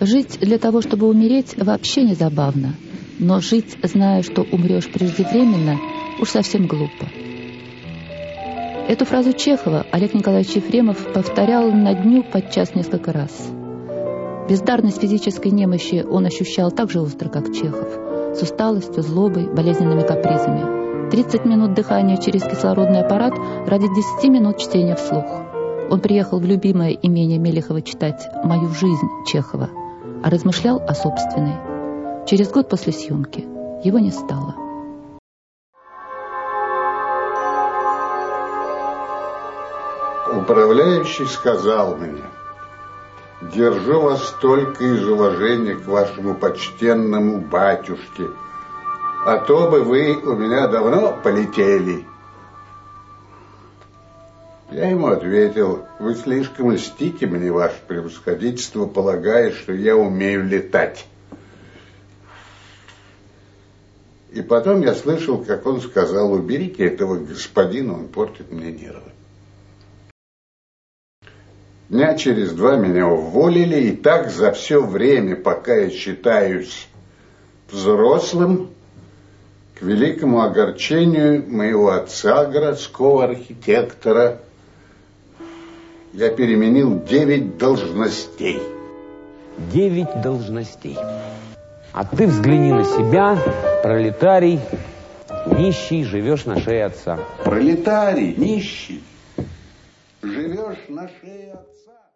Жить для того, чтобы умереть, вообще не забавно. Но жить, зная, что умрешь преждевременно, уж совсем глупо. Эту фразу Чехова Олег Николаевич Ефремов повторял на дню подчас несколько раз. Бездарность физической немощи он ощущал так же остро, как Чехов, с усталостью, злобой, болезненными капризами. 30 минут дыхания через кислородный аппарат ради 10 минут чтения вслух. Он приехал в любимое имение Мелехова читать «Мою жизнь» Чехова – а размышлял о собственной. Через год после съемки его не стало. Управляющий сказал мне, держу вас только из уважения к вашему почтенному батюшке, а то бы вы у меня давно полетели. Я ему ответил, вы слишком льстите мне, ваше превосходительство, полагая, что я умею летать. И потом я слышал, как он сказал, уберите этого господина, он портит мне нервы. Дня через два меня уволили, и так за все время, пока я считаюсь взрослым, к великому огорчению моего отца, городского архитектора, я переменил девять должностей. Девять должностей. А ты взгляни на себя, пролетарий, нищий, живешь на шее отца. Пролетарий, нищий, живешь на шее отца.